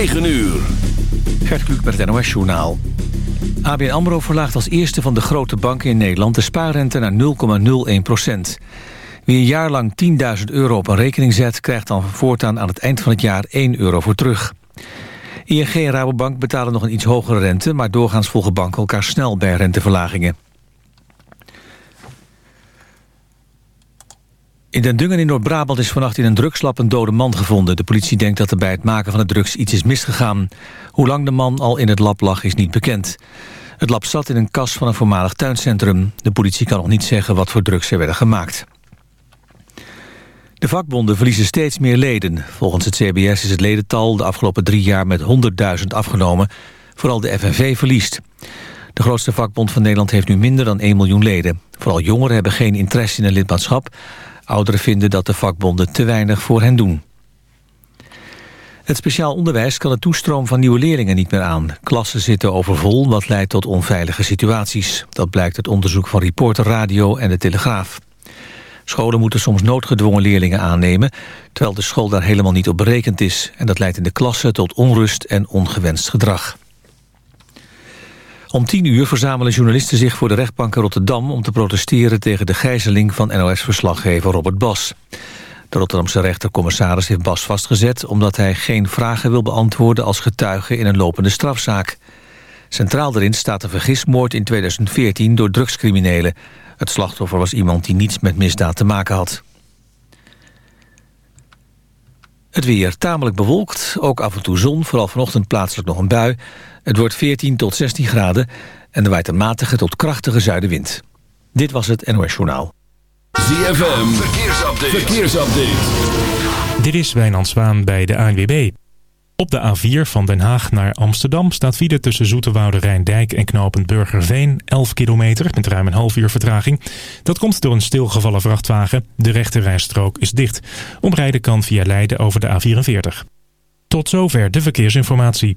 9 uur. Gert Kluk met het NOS-journaal. ABN AMRO verlaagt als eerste van de grote banken in Nederland... de spaarrente naar 0,01 procent. Wie een jaar lang 10.000 euro op een rekening zet... krijgt dan voortaan aan het eind van het jaar 1 euro voor terug. ING en Rabobank betalen nog een iets hogere rente... maar doorgaans volgen banken elkaar snel bij renteverlagingen. In Den Dungen in Noord-Brabant is vannacht in een drugslab een dode man gevonden. De politie denkt dat er bij het maken van de drugs iets is misgegaan. Hoe lang de man al in het lab lag is niet bekend. Het lab zat in een kas van een voormalig tuincentrum. De politie kan nog niet zeggen wat voor drugs er werden gemaakt. De vakbonden verliezen steeds meer leden. Volgens het CBS is het ledental de afgelopen drie jaar met 100.000 afgenomen. Vooral de FNV verliest. De grootste vakbond van Nederland heeft nu minder dan 1 miljoen leden. Vooral jongeren hebben geen interesse in een lidmaatschap. Ouderen vinden dat de vakbonden te weinig voor hen doen. Het speciaal onderwijs kan de toestroom van nieuwe leerlingen niet meer aan. Klassen zitten overvol, wat leidt tot onveilige situaties. Dat blijkt uit onderzoek van Reporter Radio en de Telegraaf. Scholen moeten soms noodgedwongen leerlingen aannemen... terwijl de school daar helemaal niet op berekend is. En dat leidt in de klassen tot onrust en ongewenst gedrag. Om tien uur verzamelen journalisten zich voor de rechtbank in Rotterdam... om te protesteren tegen de gijzeling van NOS-verslaggever Robert Bas. De Rotterdamse rechtercommissaris heeft Bas vastgezet... omdat hij geen vragen wil beantwoorden als getuige in een lopende strafzaak. Centraal erin staat de vergismoord in 2014 door drugscriminelen. Het slachtoffer was iemand die niets met misdaad te maken had. Het weer tamelijk bewolkt, ook af en toe zon, vooral vanochtend plaatselijk nog een bui. Het wordt 14 tot 16 graden en er waait een matige tot krachtige zuidenwind. Dit was het NOS Journaal. ZFM, verkeersupdate. verkeersupdate. Dit is Wijnand Zwaan bij de ANWB. Op de A4 van Den Haag naar Amsterdam staat file tussen Zoeterwoude Rijndijk en Knopend Burgerveen 11 kilometer met ruim een half uur vertraging. Dat komt door een stilgevallen vrachtwagen. De rechterrijstrook is dicht. Omrijden kan via Leiden over de A44. Tot zover de verkeersinformatie.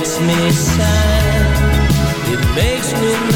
Makes me sad, it makes me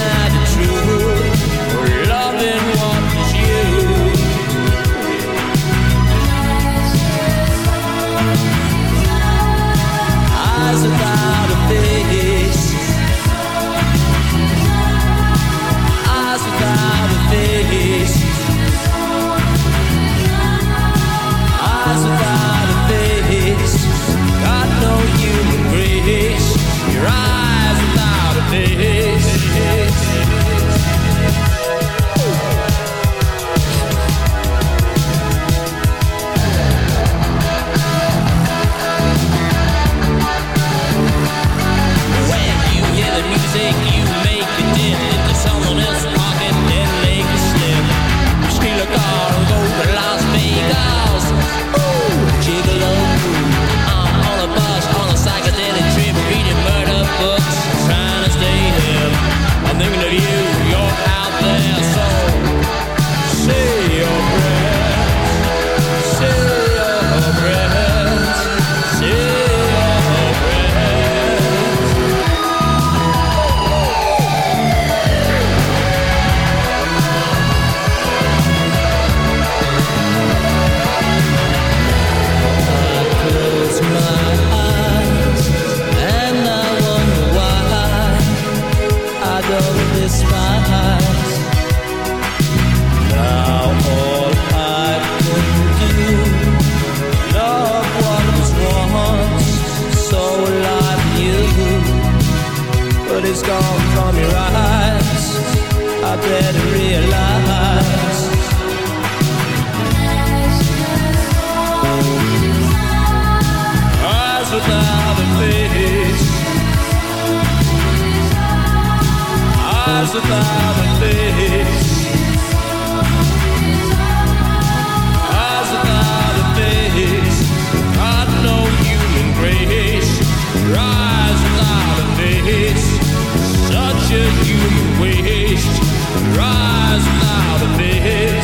me rise I better realize. Eyes without a face. Eyes without a face. waist, rise without a face.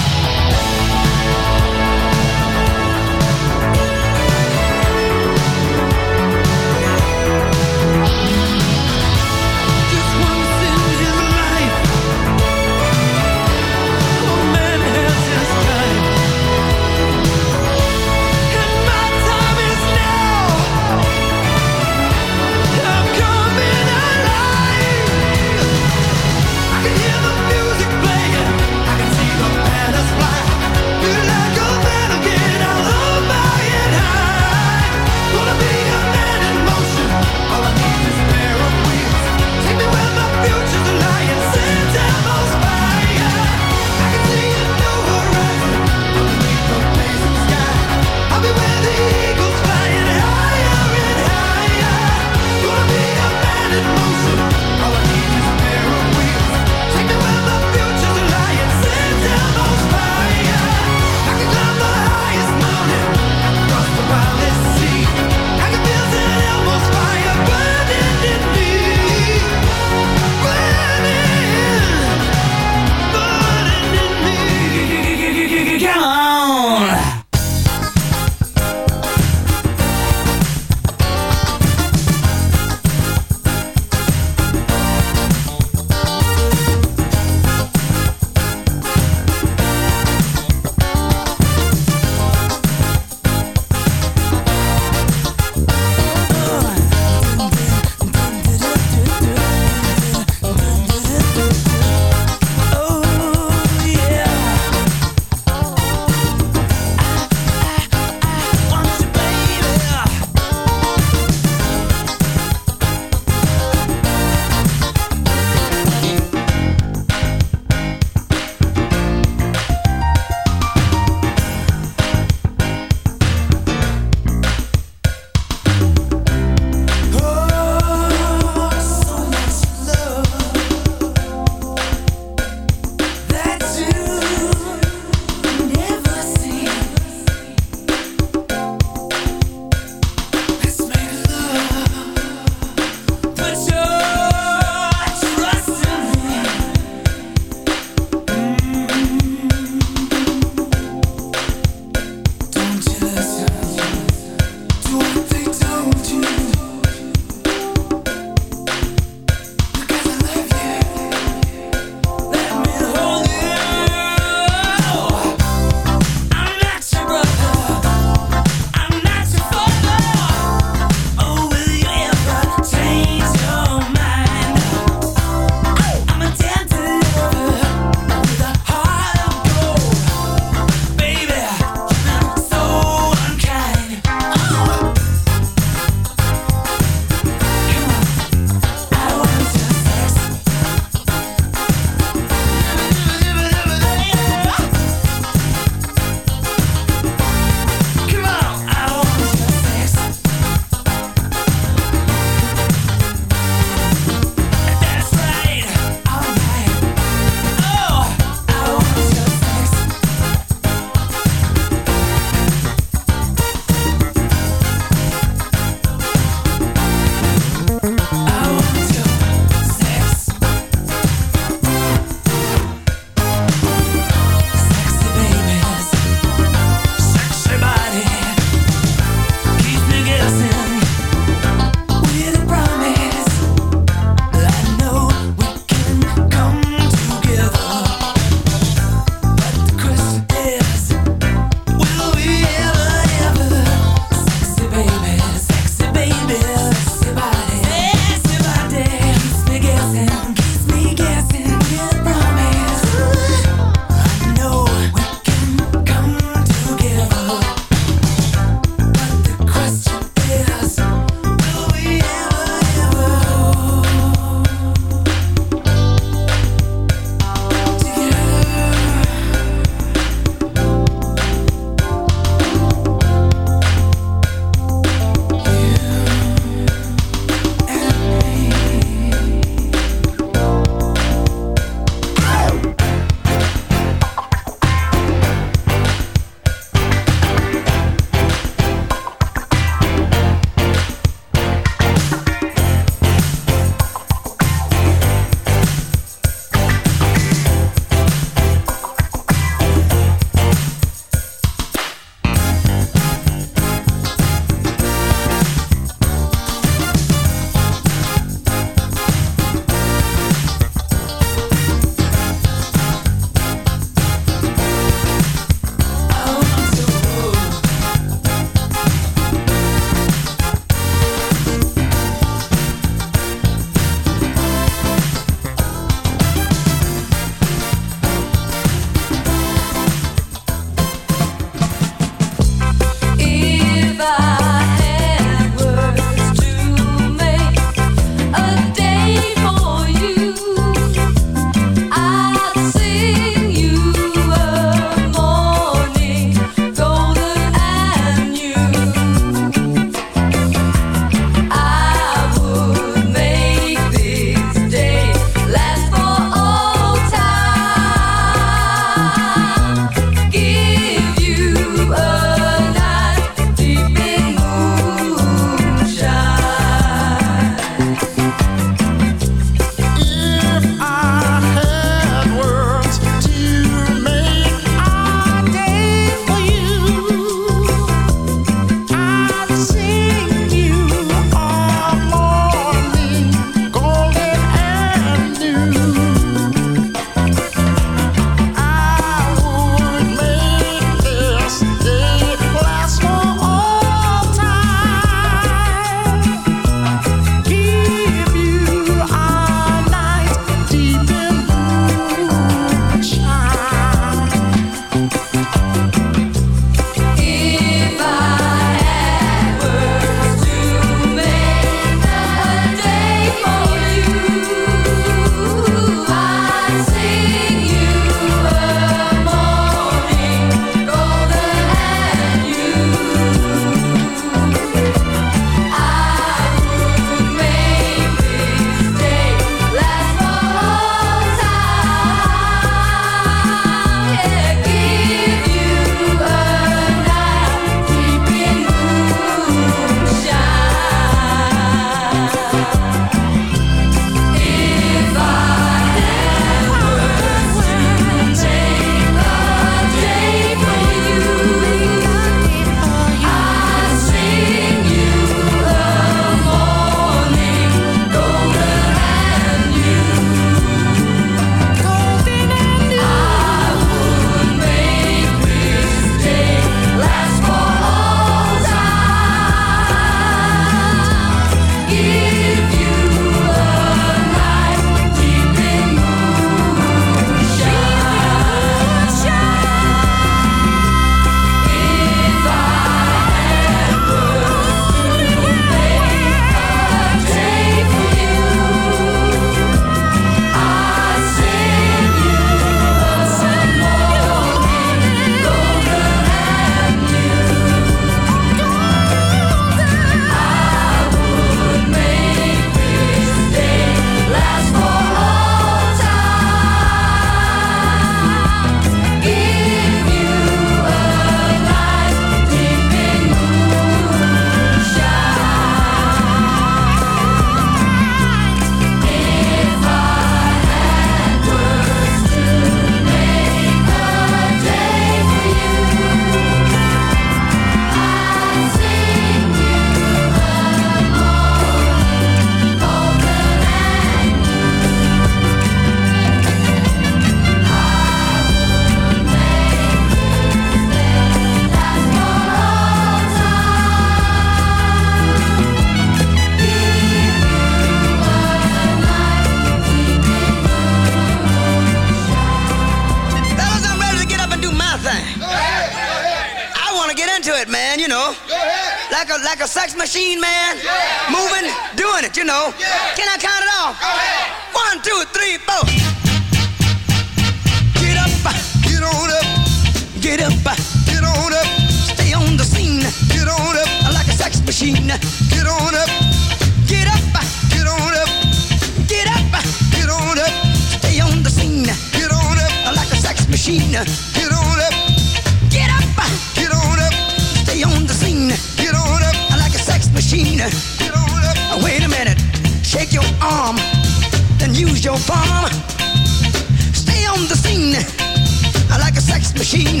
like a sex machine.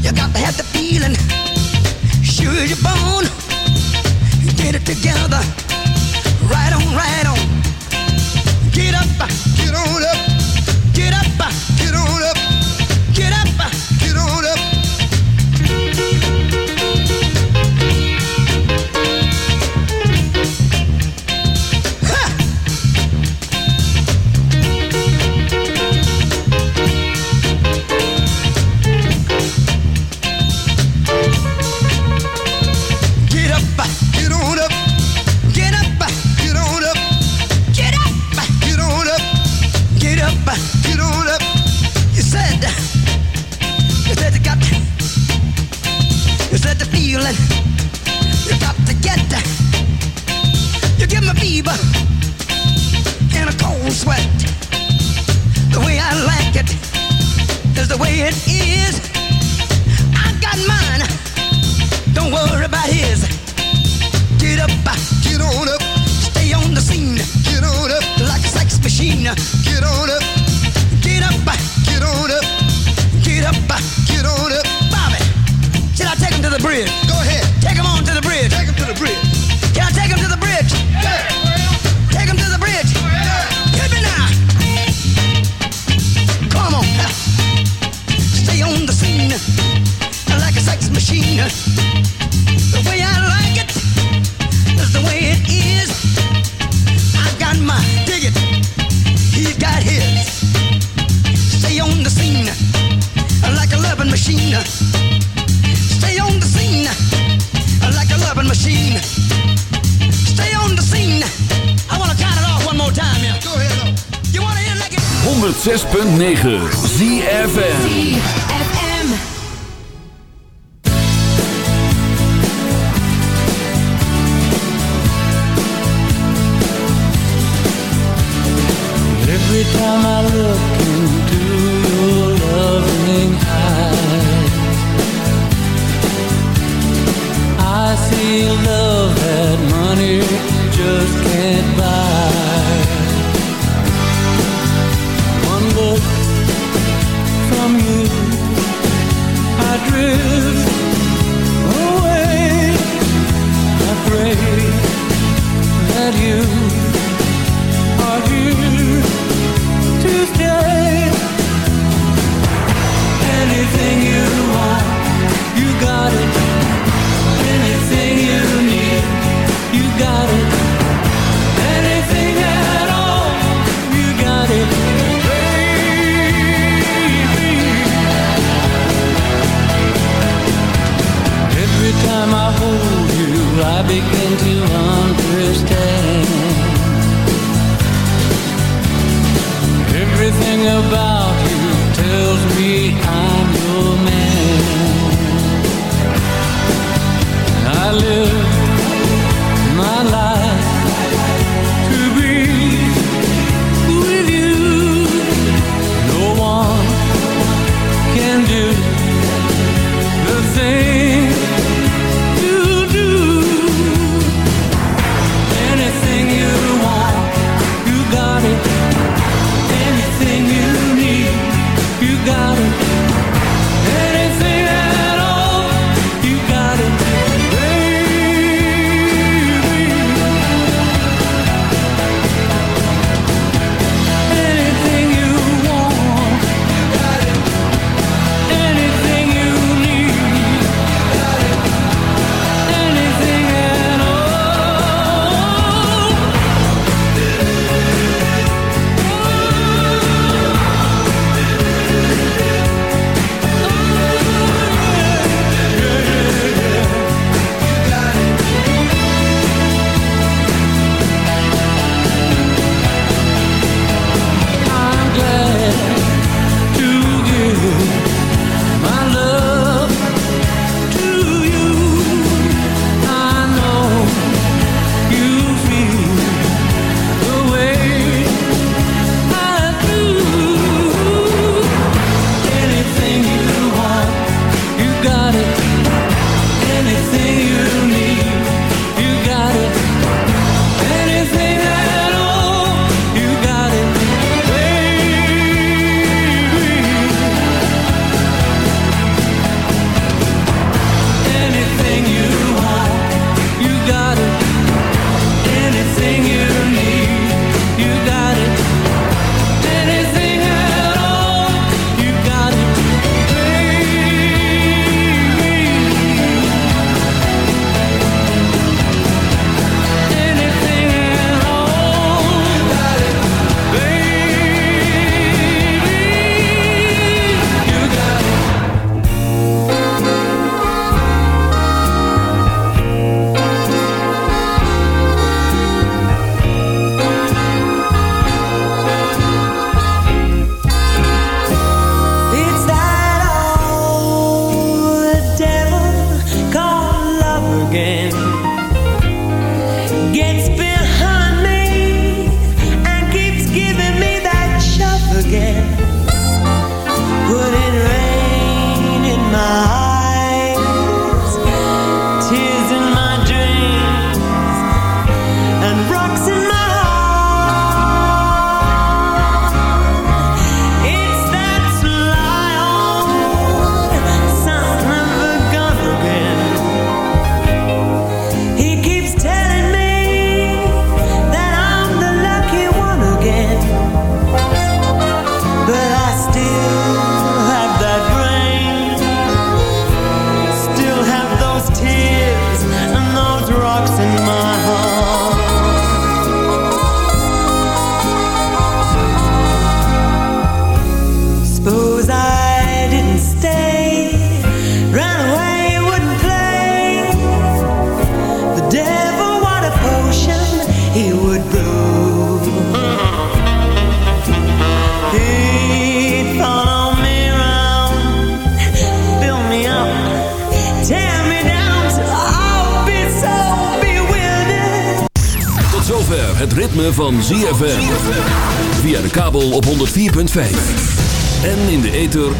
You got to have the feeling, sure as you're born. Get it together, right on, right on. Get up, get on up, get up, get on up, get up, sweat. The way I like it is the way it is. I got mine. Don't worry about his. Get up, get on up, stay on the scene. Get on up like a sex machine. Get on up, get up, get on up, get up, get on up. Bobby, should I take him to the bridge? Go ahead, take him on to the bridge. Take him to the bridge. Can I take him to the bridge? Yeah. Take him to the bridge. Machine. The way I like it is the way it is. I got my dig it. He's got his. Stay on the scene like a loving machine. Stay on the scene like a loving machine. Stay on the scene. I want to count it off one more time, yeah. Go ahead. You want to hear it like it? 106.9 ZFN ZFM.